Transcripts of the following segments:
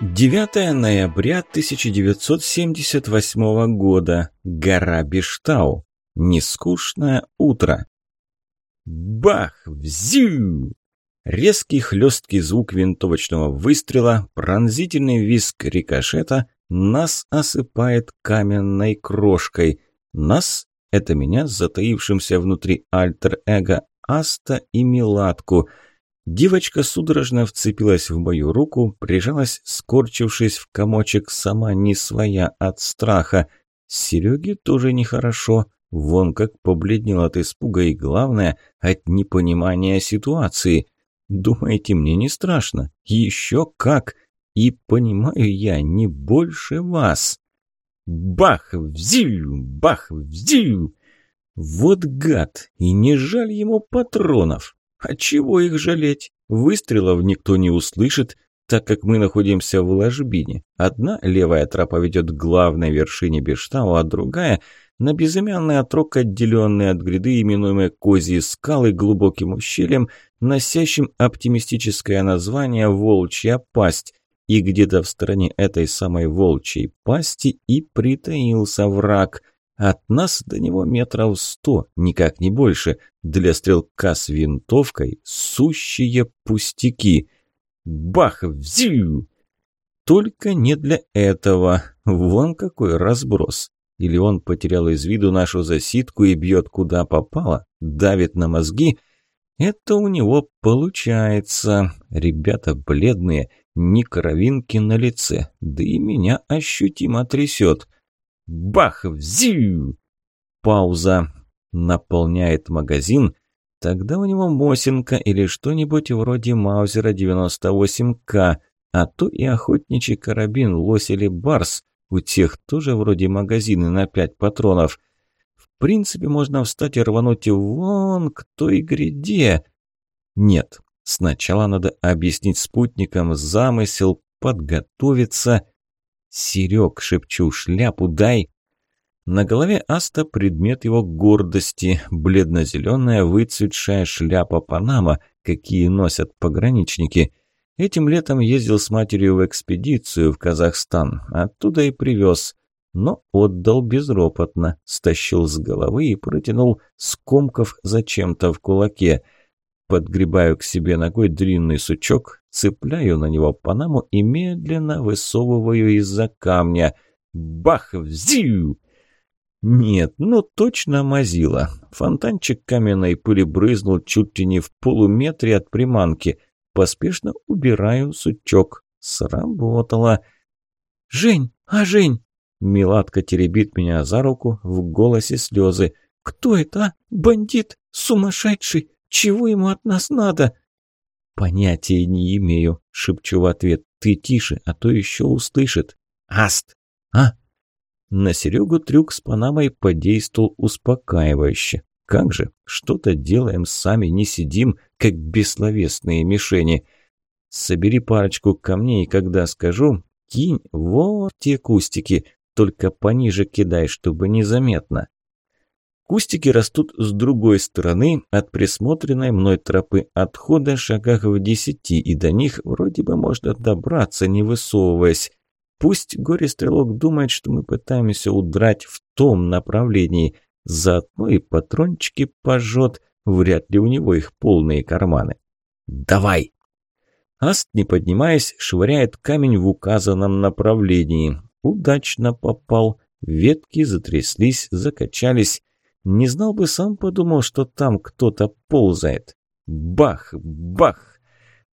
9 ноября 1978 года. Гора Биштау. Нескучное утро. Бах! Взю! Резкий хлесткий звук винтовочного выстрела, пронзительный визг рикошета нас осыпает каменной крошкой. Нас — это меня, затаившимся внутри альтер-эго Аста и Милатку — Девочка судорожно вцепилась в мою руку, прижалась, скорчившись в комочек, сама не своя от страха. Сереге тоже нехорошо. Вон как побледнел от испуга и, главное, от непонимания ситуации. Думаете, мне не страшно? Еще как! И понимаю я не больше вас. Бах! Взю! Бах! Взю! Вот гад! И не жаль ему патронов! А чего их жалеть? Выстрелов никто не услышит, так как мы находимся в ложбине. Одна левая тропа ведет к главной вершине Бештау, а другая – на безымянный отрок, отделенный от гряды, именуемой Козьи скалы, глубоким ущельем, носящим оптимистическое название «Волчья пасть». И где-то в стороне этой самой волчьей пасти и притаился враг – от нас до него метров сто, никак не больше. Для стрелка с винтовкой сущие пустяки. Бах! Взю! Только не для этого. Вон какой разброс. Или он потерял из виду нашу засидку и бьет куда попало, давит на мозги. Это у него получается. Ребята бледные, ни кровинки на лице, да и меня ощутимо трясет. Бах! Взю! Пауза. Наполняет магазин. Тогда у него Мосинка или что-нибудь вроде Маузера 98К, а то и охотничий карабин Лось или Барс. У тех тоже вроде магазины на пять патронов. В принципе, можно встать и рвануть вон к той гряде. Нет, сначала надо объяснить спутникам замысел, подготовиться – «Серег!» – шепчу, «шляпу дай!» На голове Аста предмет его гордости – бледно-зеленая выцветшая шляпа Панама, какие носят пограничники. Этим летом ездил с матерью в экспедицию в Казахстан, оттуда и привез. Но отдал безропотно, стащил с головы и протянул скомков зачем-то в кулаке – Подгребаю к себе ногой длинный сучок, цепляю на него панаму и медленно высовываю из-за камня. Бах! Взию! Нет, ну точно мазила. Фонтанчик каменной пыли брызнул чуть ли не в полуметре от приманки. Поспешно убираю сучок. Сработало. «Жень! А, Жень!» Миладка теребит меня за руку, в голосе слезы. «Кто это, а? Бандит? Сумасшедший? Чего ему от нас надо?» «Понятия не имею», — шепчу в ответ. «Ты тише, а то еще услышит». «Аст!» «А?» На Серегу трюк с Панамой подействовал успокаивающе. «Как же, что-то делаем сами, не сидим, как бессловесные мишени. Собери парочку камней, когда скажу, кинь вот те кустики, только пониже кидай, чтобы незаметно». Кустики растут с другой стороны от присмотренной мной тропы отхода шагах в десяти, и до них вроде бы можно добраться, не высовываясь. Пусть горе-стрелок думает, что мы пытаемся удрать в том направлении, заодно и патрончики пожжет, вряд ли у него их полные карманы. «Давай!» Аст, не поднимаясь, швыряет камень в указанном направлении. Удачно попал. Ветки затряслись, закачались. Не знал бы, сам подумал, что там кто-то ползает. Бах! Бах!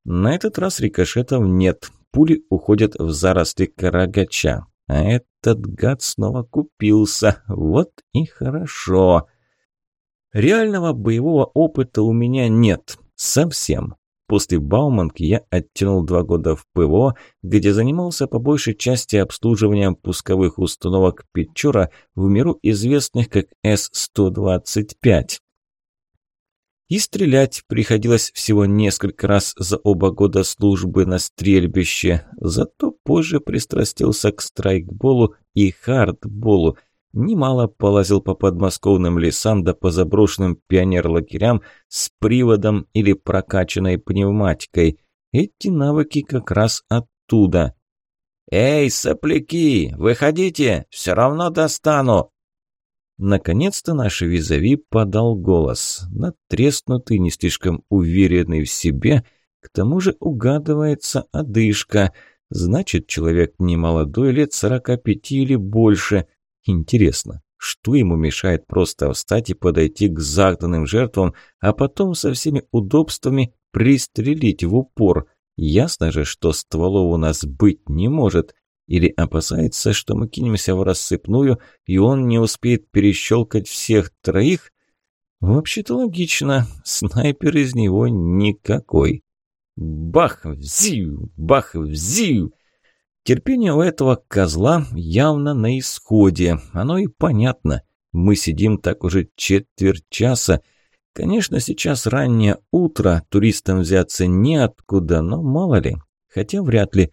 На этот раз рикошетов нет. Пули уходят в заросли карагача. А этот гад снова купился. Вот и хорошо. Реального боевого опыта у меня нет. Совсем. После Бауманки я оттянул два года в ПВО, где занимался по большей части обслуживанием пусковых установок Печора в миру известных как С-125. И стрелять приходилось всего несколько раз за оба года службы на стрельбище, зато позже пристрастился к страйкболу и хардболу – немало полазил по подмосковным лесам да по заброшенным пионер-лагерям с приводом или прокачанной пневматикой. Эти навыки как раз оттуда. «Эй, сопляки, выходите, все равно достану!» Наконец-то наш визави подал голос, натреснутый, не слишком уверенный в себе, к тому же угадывается одышка, значит, человек не молодой, лет сорока пяти или больше. Интересно, что ему мешает просто встать и подойти к загнанным жертвам, а потом со всеми удобствами пристрелить в упор? Ясно же, что стволов у нас быть не может. Или опасается, что мы кинемся в рассыпную, и он не успеет перещелкать всех троих? Вообще-то логично, снайпер из него никакой. Бах, взив, бах, взив. Терпение у этого козла явно на исходе. Оно и понятно. Мы сидим так уже четверть часа. Конечно, сейчас раннее утро, туристам взяться неоткуда, но мало ли. Хотя вряд ли.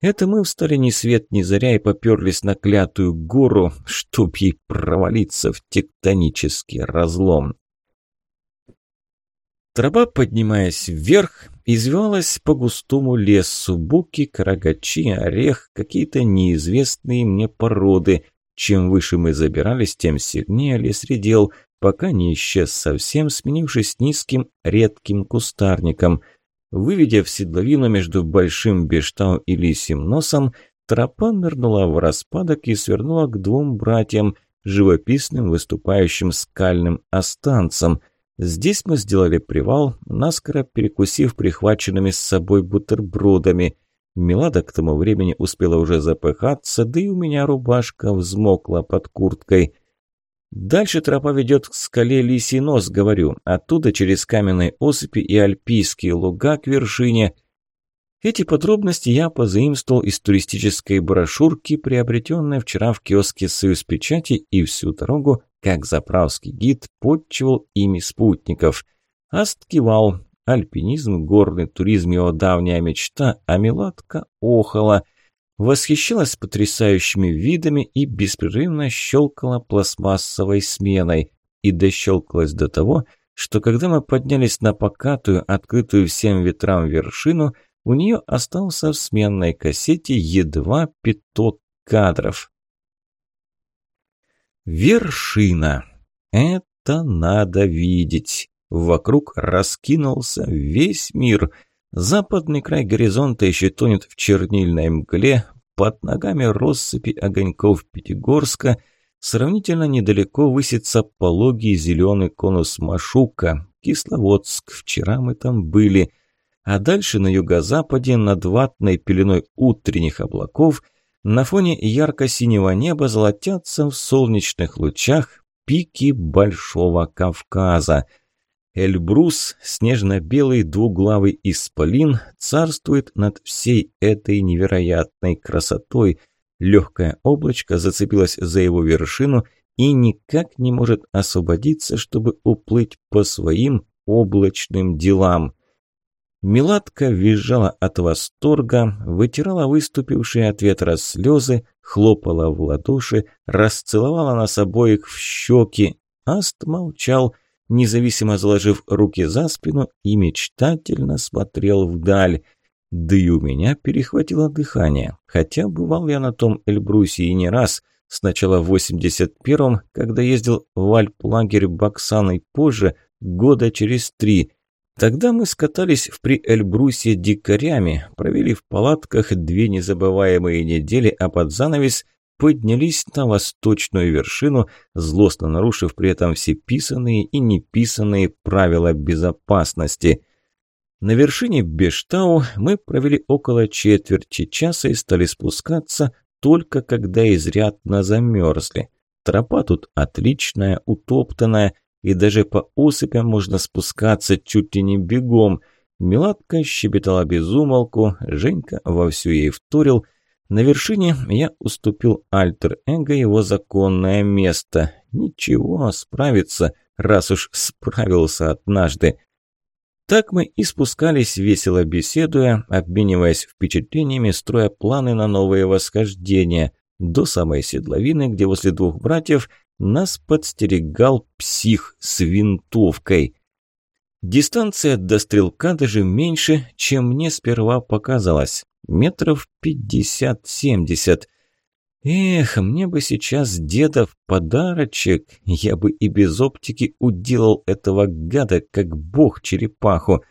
Это мы встали ни свет ни заря и поперлись на клятую гору, чтоб ей провалиться в тектонический разлом. Тропа, поднимаясь вверх, извивалась по густому лесу, буки, карагачи, орех, какие-то неизвестные мне породы. Чем выше мы забирались, тем сильнее лес редел, пока не исчез совсем, сменившись низким редким кустарником – Выведя в седловину между Большим Бештау и Лисим носом, тропа нырнула в распадок и свернула к двум братьям, живописным выступающим скальным останцам. Здесь мы сделали привал, наскоро перекусив прихваченными с собой бутербродами. Милада к тому времени успела уже запыхаться, да и у меня рубашка взмокла под курткой – Дальше тропа ведет к скале Лисий нос, говорю. Оттуда через каменные осыпи и альпийские луга к вершине. Эти подробности я позаимствовал из туристической брошюрки, приобретенной вчера в киоске «Союз печати» и всю дорогу, как заправский гид, подчивал ими спутников. Аст кивал. Альпинизм, горный туризм – его давняя мечта, а Меладка охала – восхищалась потрясающими видами и беспрерывно щелкала пластмассовой сменой. И дощелкалась до того, что когда мы поднялись на покатую, открытую всем ветрам вершину, у нее остался в сменной кассете едва пяток кадров. Вершина. Это надо видеть. Вокруг раскинулся весь мир – Западный край горизонта еще тонет в чернильной мгле, под ногами россыпи огоньков Пятигорска, сравнительно недалеко высится пологий зеленый конус Машука, Кисловодск, вчера мы там были, а дальше на юго-западе над ватной пеленой утренних облаков на фоне ярко-синего неба золотятся в солнечных лучах пики Большого Кавказа – Эльбрус, снежно-белый двуглавый исполин, царствует над всей этой невероятной красотой. Легкое облачко зацепилось за его вершину и никак не может освободиться, чтобы уплыть по своим облачным делам. Миладка визжала от восторга, вытирала выступившие от ветра слезы, хлопала в ладоши, расцеловала нас обоих в щеки. Аст молчал – независимо заложив руки за спину и мечтательно смотрел вдаль. Да и у меня перехватило дыхание, хотя бывал я на том Эльбрусе и не раз. Сначала в 81-м, когда ездил в альплагерь Баксан и позже, года через три. Тогда мы скатались в При-Эльбрусе дикарями, провели в палатках две незабываемые недели, а под занавес – поднялись на восточную вершину, злостно нарушив при этом все писанные и неписанные правила безопасности. На вершине Бештау мы провели около четверти часа и стали спускаться только когда изрядно замерзли. Тропа тут отличная, утоптанная, и даже по осыпям можно спускаться чуть ли не бегом. Меладка щебетала безумолку, Женька вовсю ей вторил – на вершине я уступил альтер-эго его законное место. Ничего, справится, раз уж справился однажды. Так мы и спускались, весело беседуя, обмениваясь впечатлениями, строя планы на новые восхождения, до самой седловины, где возле двух братьев нас подстерегал псих с винтовкой. Дистанция до стрелка даже меньше, чем мне сперва показалось. метров пятьдесят-семьдесят. Эх, мне бы сейчас дедов подарочек, я бы и без оптики уделал этого гада, как бог черепаху.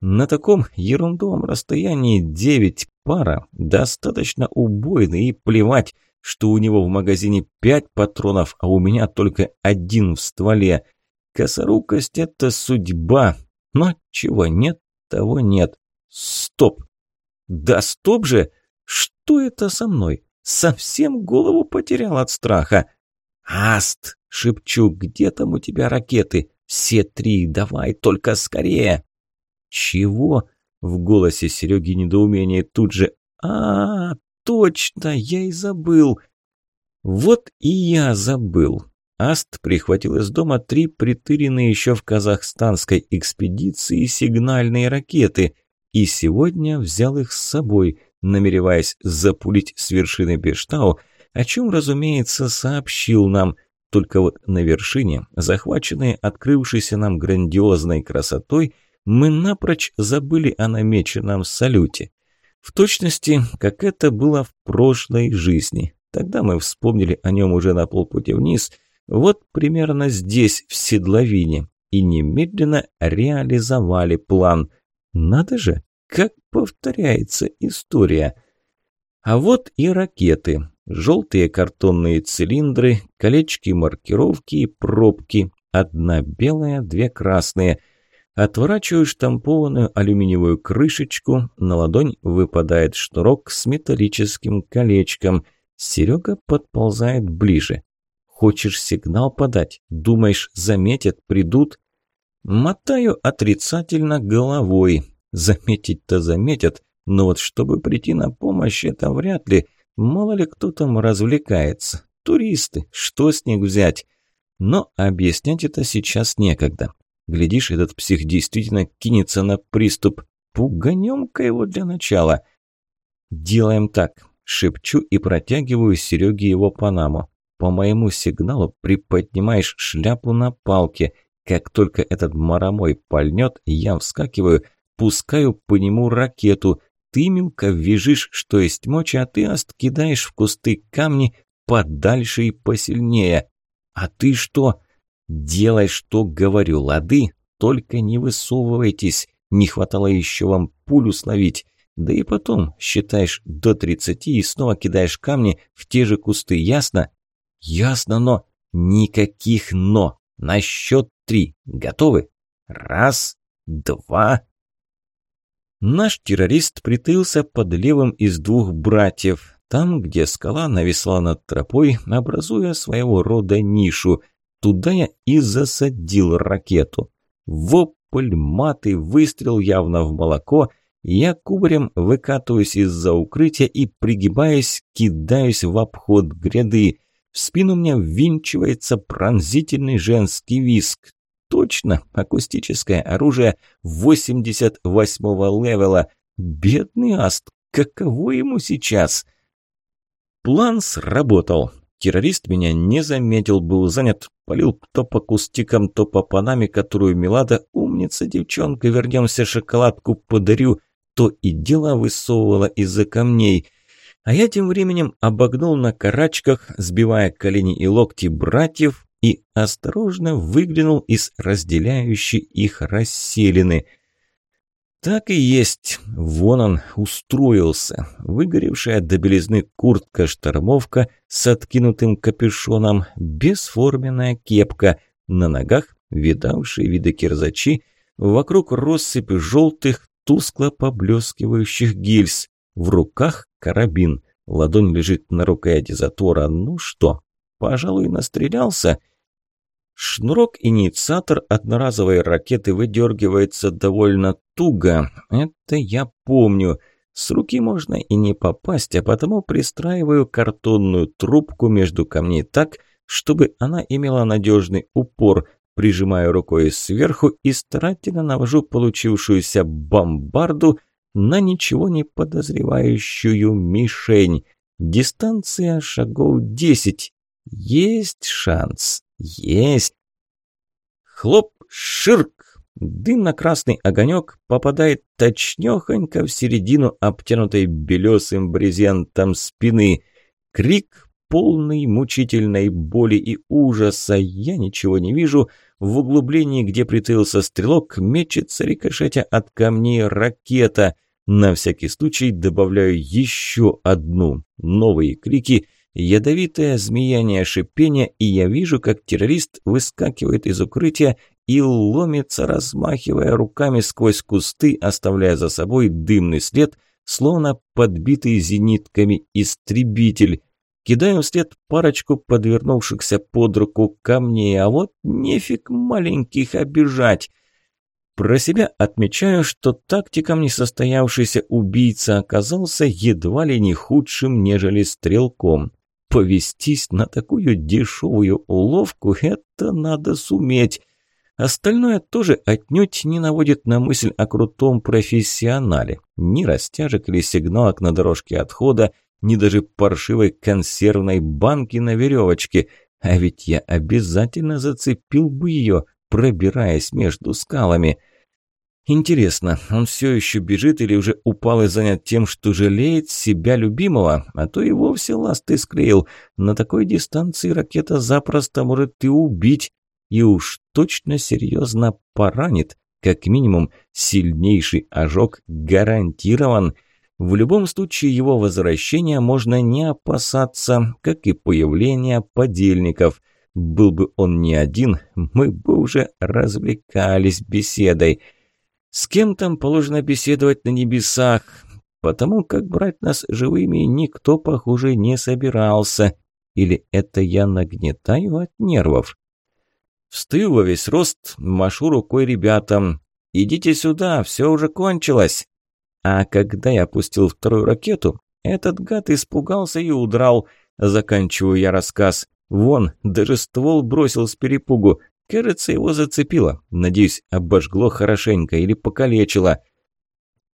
На таком ерундовом расстоянии девять пара достаточно убойный и плевать, что у него в магазине пять патронов, а у меня только один в стволе. Косорукость – это судьба, но чего нет, того нет. Стоп! Да стоп же! Что это со мной? Совсем голову потерял от страха. «Аст!» — шепчу, «где там у тебя ракеты? Все три, давай, только скорее!» «Чего?» — в голосе Сереги недоумение тут же. «А, точно, я и забыл!» «Вот и я забыл!» Аст прихватил из дома три притыренные еще в казахстанской экспедиции сигнальные ракеты и сегодня взял их с собой – намереваясь запулить с вершины Бештау, о чем, разумеется, сообщил нам. Только вот на вершине, захваченные открывшейся нам грандиозной красотой, мы напрочь забыли о намеченном салюте. В точности, как это было в прошлой жизни. Тогда мы вспомнили о нем уже на полпути вниз, вот примерно здесь, в седловине, и немедленно реализовали план. Надо же, как повторяется история. А вот и ракеты. Желтые картонные цилиндры, колечки маркировки и пробки. Одна белая, две красные. Отворачиваю штампованную алюминиевую крышечку, на ладонь выпадает шнурок с металлическим колечком. Серега подползает ближе. Хочешь сигнал подать? Думаешь, заметят, придут? Мотаю отрицательно головой. Заметить-то заметят, но вот чтобы прийти на помощь, это вряд ли. Мало ли кто там развлекается. Туристы, что с них взять? Но объяснять это сейчас некогда. Глядишь, этот псих действительно кинется на приступ. Пуганем-ка его для начала. Делаем так. Шепчу и протягиваю Сереге его панаму. По моему сигналу приподнимаешь шляпу на палке. Как только этот маромой пальнет, я вскакиваю – Пускаю по нему ракету. Ты, Милка, вяжешь, что есть мочи, а ты, Аст, кидаешь в кусты камни подальше и посильнее. А ты что? Делай, что говорю, лады? Только не высовывайтесь. Не хватало еще вам пулю словить. Да и потом считаешь до тридцати и снова кидаешь камни в те же кусты, ясно? Ясно, но... Никаких «но». На счет три. Готовы? Раз, два, Наш террорист притаился под левым из двух братьев, там, где скала нависла над тропой, образуя своего рода нишу. Туда я и засадил ракету. Вопль, маты, выстрел явно в молоко. Я кубарем выкатываюсь из-за укрытия и, пригибаясь, кидаюсь в обход гряды. В спину мне ввинчивается пронзительный женский виск. Точно, акустическое оружие 88-го левела. Бедный Аст, каково ему сейчас? План сработал. Террорист меня не заметил, был занят, полил то по кустикам, то по панаме, которую Милада, умница девчонка, вернемся, шоколадку подарю, то и дело высовывала из-за камней. А я тем временем обогнул на карачках, сбивая колени и локти братьев, и осторожно выглянул из разделяющей их расселины. Так и есть, вон он устроился. Выгоревшая до белизны куртка-штормовка с откинутым капюшоном, бесформенная кепка, на ногах видавшие виды кирзачи, вокруг россыпь желтых, тускло поблескивающих гильз, в руках карабин, ладонь лежит на рукояти затвора. Ну что, пожалуй, настрелялся. Шнурок-инициатор одноразовой ракеты выдергивается довольно туго. Это я помню. С руки можно и не попасть, а потому пристраиваю картонную трубку между камней так, чтобы она имела надежный упор, прижимаю рукой сверху и старательно навожу получившуюся бомбарду на ничего не подозревающую мишень. Дистанция шагов десять. Есть шанс. Есть. Хлоп, ширк. Дымно-красный огонек попадает точнёхонько в середину обтянутой белесым брезентом спины. Крик полный мучительной боли и ужаса. Я ничего не вижу. В углублении, где притаился стрелок, мечется рикошетя от камней ракета. На всякий случай добавляю еще одну. Новые крики, ядовитое змеяние шипения, и я вижу, как террорист выскакивает из укрытия и ломится, размахивая руками сквозь кусты, оставляя за собой дымный след, словно подбитый зенитками истребитель. Кидаю вслед парочку подвернувшихся под руку камней, а вот нефиг маленьких обижать. Про себя отмечаю, что тактиком несостоявшийся убийца оказался едва ли не худшим, нежели стрелком. Повестись на такую дешевую уловку – это надо суметь. Остальное тоже отнюдь не наводит на мысль о крутом профессионале. Ни растяжек или сигналок на дорожке отхода, ни даже паршивой консервной банки на веревочке. А ведь я обязательно зацепил бы ее, пробираясь между скалами. Интересно, он все еще бежит или уже упал и занят тем, что жалеет себя любимого, а то и вовсе ласты склеил. На такой дистанции ракета запросто может и убить, и уж точно серьезно поранит. Как минимум, сильнейший ожог гарантирован. В любом случае, его возвращения можно не опасаться, как и появления подельников. Был бы он не один, мы бы уже развлекались беседой. С кем там положено беседовать на небесах? Потому как брать нас живыми никто, похоже, не собирался. Или это я нагнетаю от нервов? Встаю во весь рост, машу рукой ребятам. «Идите сюда, все уже кончилось!» А когда я пустил вторую ракету, этот гад испугался и удрал. Заканчиваю я рассказ. Вон, даже ствол бросил с перепугу. Кажется, его зацепило. Надеюсь, обожгло хорошенько или покалечило.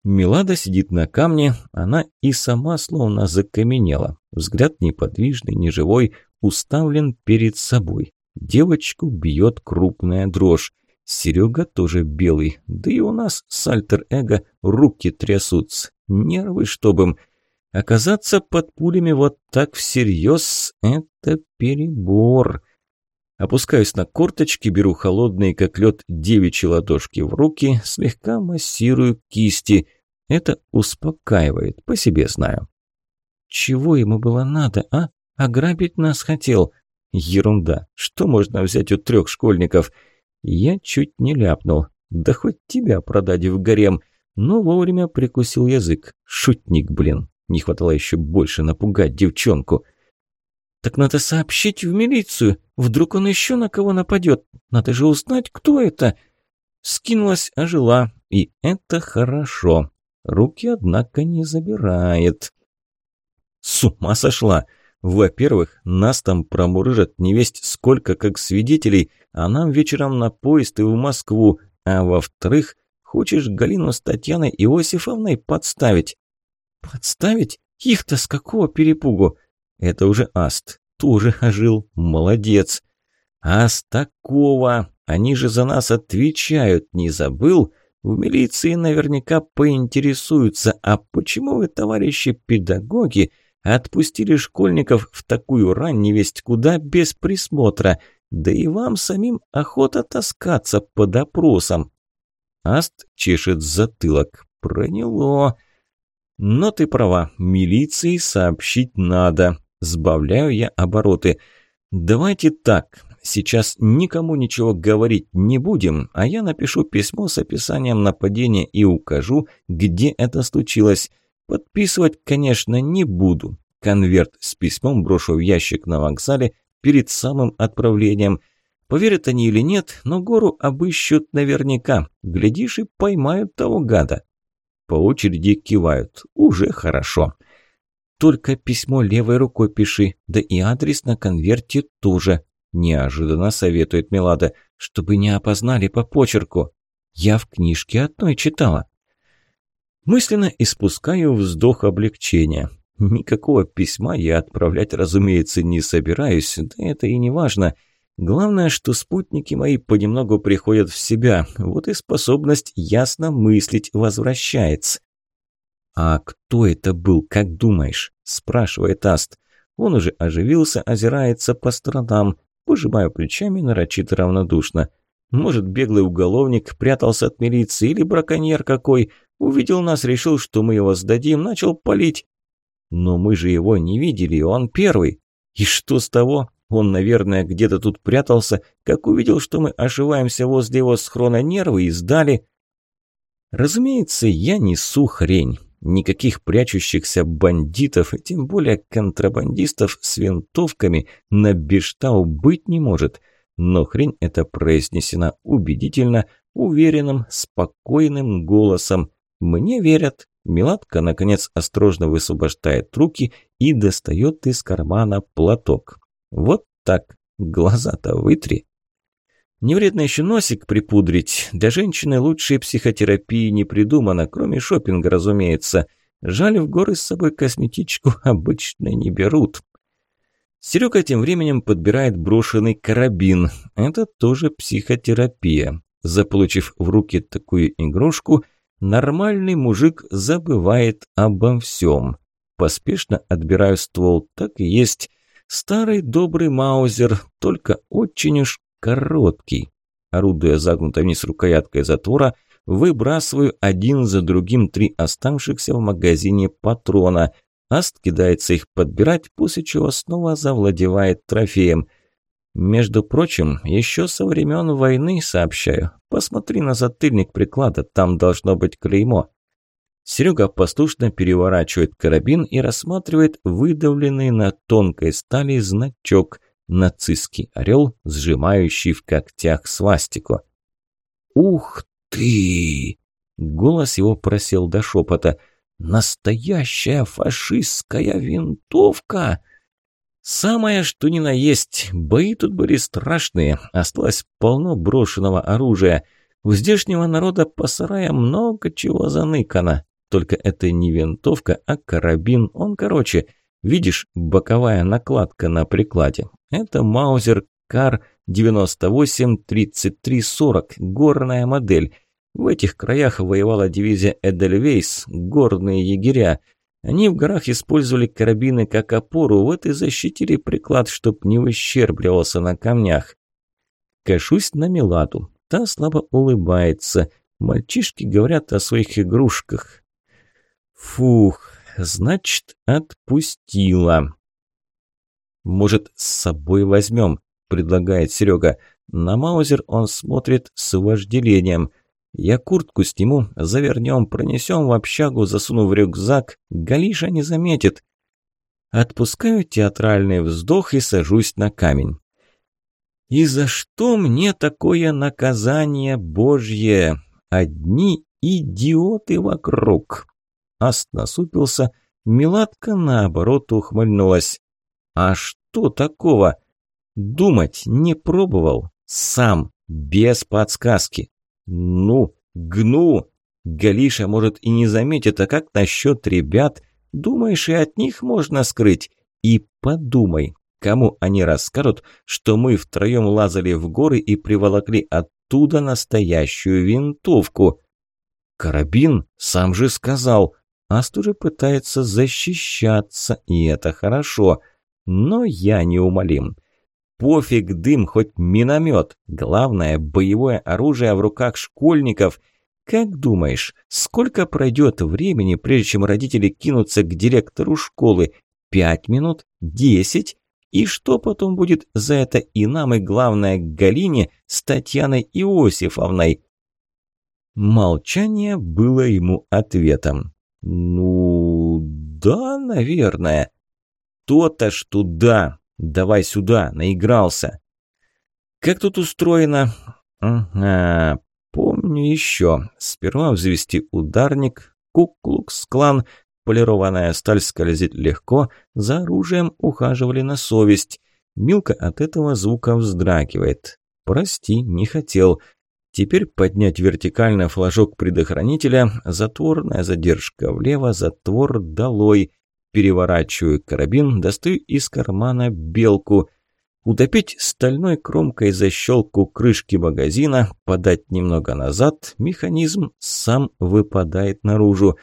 Милада сидит на камне, она и сама словно закаменела. Взгляд неподвижный, неживой, уставлен перед собой. Девочку бьет крупная дрожь. Серега тоже белый, да и у нас с альтер-эго руки трясутся. Нервы, чтобы им. Оказаться под пулями вот так всерьез – это перебор. Опускаюсь на корточки, беру холодные, как лед, девичьи ладошки в руки, слегка массирую кисти. Это успокаивает, по себе знаю. Чего ему было надо, а? Ограбить нас хотел. Ерунда. Что можно взять у трех школьников? Я чуть не ляпнул. Да хоть тебя продать в гарем. Но вовремя прикусил язык. Шутник, блин. Не хватало еще больше напугать девчонку. Так надо сообщить в милицию. Вдруг он еще на кого нападет. Надо же узнать, кто это. Скинулась, ожила. И это хорошо. Руки, однако, не забирает. С ума сошла. Во-первых, нас там промурыжат невесть сколько как свидетелей, а нам вечером на поезд и в Москву. А во-вторых, хочешь Галину с Татьяной Иосифовной подставить? Подставить? Их-то с какого перепугу? Это уже Аст. Тоже ожил. Молодец. А с такого? Они же за нас отвечают, не забыл? В милиции наверняка поинтересуются, а почему вы, товарищи педагоги, Отпустили школьников в такую рань невесть куда без присмотра. Да и вам самим охота таскаться по допросам. Аст чешет затылок. Проняло. Но ты права, милиции сообщить надо. Сбавляю я обороты. Давайте так, сейчас никому ничего говорить не будем, а я напишу письмо с описанием нападения и укажу, где это случилось. Подписывать, конечно, не буду. Конверт с письмом брошу в ящик на вокзале перед самым отправлением. Поверят они или нет, но гору обыщут наверняка. Глядишь и поймают того гада. По очереди кивают. Уже хорошо. Только письмо левой рукой пиши, да и адрес на конверте тоже. Неожиданно советует Мелада, чтобы не опознали по почерку. Я в книжке одной читала. Мысленно испускаю вздох облегчения. Никакого письма я отправлять, разумеется, не собираюсь, да это и не важно. Главное, что спутники мои понемногу приходят в себя, вот и способность ясно мыслить возвращается. «А кто это был, как думаешь?» – спрашивает Аст. Он уже оживился, озирается по сторонам, пожимаю плечами нарочито равнодушно. Может, беглый уголовник прятался от милиции или браконьер какой, увидел нас, решил, что мы его сдадим, начал палить. Но мы же его не видели, он первый. И что с того? Он, наверное, где-то тут прятался, как увидел, что мы ошиваемся возле его схрона нервы и сдали. Разумеется, я несу хрень. Никаких прячущихся бандитов, тем более контрабандистов с винтовками на Бештау быть не может. Но хрень эта произнесена убедительно, уверенным, спокойным голосом. Мне верят. Милатка, наконец, осторожно высвобождает руки и достает из кармана платок. Вот так, глаза-то вытри. Не вредно еще носик припудрить. Для женщины лучшей психотерапии не придумано, кроме шопинга, разумеется. Жаль, в горы с собой косметичку обычно не берут. Серега тем временем подбирает брошенный карабин. Это тоже психотерапия. Заполучив в руки такую игрушку, нормальный мужик забывает обо всем. Поспешно отбираю ствол, так и есть. Старый добрый маузер, только очень уж короткий. Орудуя загнутой вниз рукояткой затвора, выбрасываю один за другим три оставшихся в магазине патрона. Аст кидается их подбирать, после чего снова завладевает трофеем. Между прочим, еще со времен войны, сообщаю. Посмотри на затыльник приклада, там должно быть клеймо. Серега послушно переворачивает карабин и рассматривает выдавленный на тонкой стали значок – нацистский орел, сжимающий в когтях свастику. «Ух ты!» Голос его просел до шепота. «Настоящая фашистская винтовка!» «Самое, что ни на есть. Бои тут были страшные. Осталось полно брошенного оружия. У здешнего народа по сараям много чего заныкано. Только это не винтовка, а карабин. Он короче. Видишь, боковая накладка на прикладе. Это Маузер Кар 98-33-40, горная модель. В этих краях воевала дивизия Эдельвейс, горные егеря. Они в горах использовали карабины как опору, вот и защитили приклад, чтоб не выщербливался на камнях. Кашусь на Милату. Та слабо улыбается. Мальчишки говорят о своих игрушках. Фух, значит, отпустила. «Может, с собой возьмем?» – предлагает Серега. На Маузер он смотрит с вожделением. «Я куртку сниму, завернем, пронесем в общагу, засуну в рюкзак. Галиша не заметит». Отпускаю театральный вздох и сажусь на камень. «И за что мне такое наказание Божье? Одни идиоты вокруг!» Аст насупился, Милатка, наоборот, ухмыльнулась. А что такого? Думать не пробовал. Сам, без подсказки. Ну, гну. Галиша, может, и не заметит, а как насчет ребят? Думаешь, и от них можно скрыть? И подумай, кому они расскажут, что мы втроем лазали в горы и приволокли оттуда настоящую винтовку? Карабин, сам же сказал. Аст уже пытается защищаться, и это хорошо. Но я неумолим. Пофиг дым, хоть миномет. Главное, боевое оружие в руках школьников. Как думаешь, сколько пройдет времени, прежде чем родители кинутся к директору школы? Пять минут? Десять? И что потом будет за это и нам, и главное, Галине с Татьяной Иосифовной? Молчание было ему ответом. «Ну, да, наверное». То-то ж туда. Давай сюда, наигрался. Как тут устроено? Ага, помню еще. Сперва взвести ударник, куклукс-клан, полированная сталь скользит легко, за оружием ухаживали на совесть. Милка от этого звука вздрагивает. Прости, не хотел. Теперь поднять вертикально флажок предохранителя, затворная задержка влево, затвор долой. Переворачиваю карабин, достаю из кармана белку. Утопить стальной кромкой защелку крышки магазина, подать немного назад, механизм сам выпадает наружу.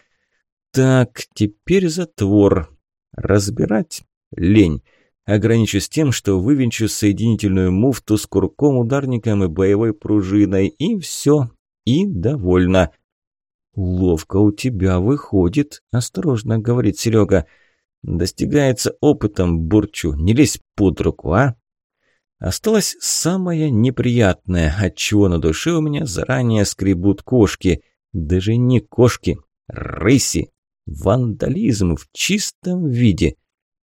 Так, теперь затвор. Разбирать? Лень. Ограничусь тем, что вывинчу соединительную муфту с курком, ударником и боевой пружиной, и все, и довольно. «Ловко у тебя выходит», – осторожно говорит Серега. «Достигается опытом, бурчу, не лезь под руку, а?» Осталось самое неприятное, от чего на душе у меня заранее скребут кошки. Даже не кошки, рыси. Вандализм в чистом виде.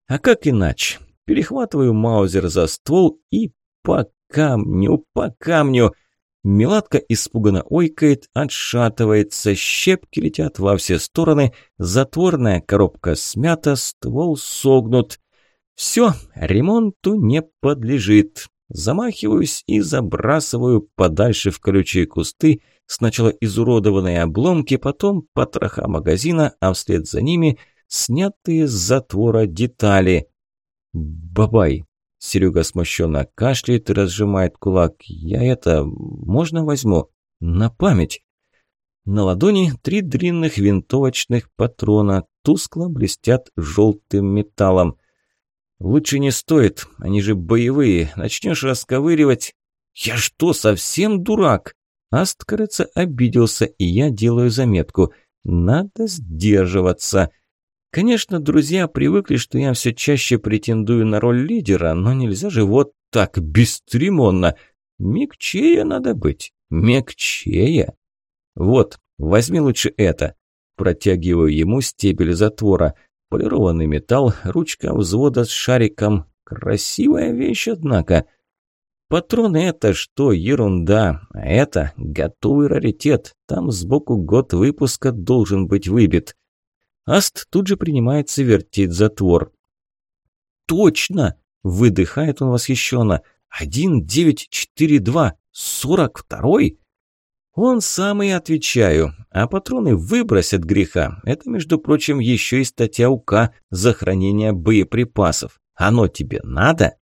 А как иначе? Перехватываю маузер за ствол и по камню, по камню. Меладка испуганно ойкает, отшатывается, щепки летят во все стороны, затворная коробка смята, ствол согнут. Все, ремонту не подлежит. Замахиваюсь и забрасываю подальше в колючие кусты сначала изуродованные обломки, потом потроха магазина, а вслед за ними снятые с затвора детали. «Бабай!» Серега смущенно кашляет и разжимает кулак. «Я это... можно возьму? На память!» На ладони три длинных винтовочных патрона тускло блестят желтым металлом. «Лучше не стоит, они же боевые. Начнешь расковыривать...» «Я что, совсем дурак?» Аст, кажется, обиделся, и я делаю заметку. «Надо сдерживаться». Конечно, друзья привыкли, что я все чаще претендую на роль лидера, но нельзя же вот так бесцеремонно. Мягчее надо быть, мягчее. Вот, возьми лучше это. Протягиваю ему стебель затвора. Полированный металл, ручка взвода с шариком. Красивая вещь, однако. Патроны это что, ерунда. А это готовый раритет. Там сбоку год выпуска должен быть выбит. Аст тут же принимается вертеть затвор. «Точно!» – выдыхает он восхищенно. «Один, девять, четыре, два, сорок второй?» Он самый отвечаю, а патроны выбросят греха. Это, между прочим, еще и статья УК за хранение боеприпасов. Оно тебе надо?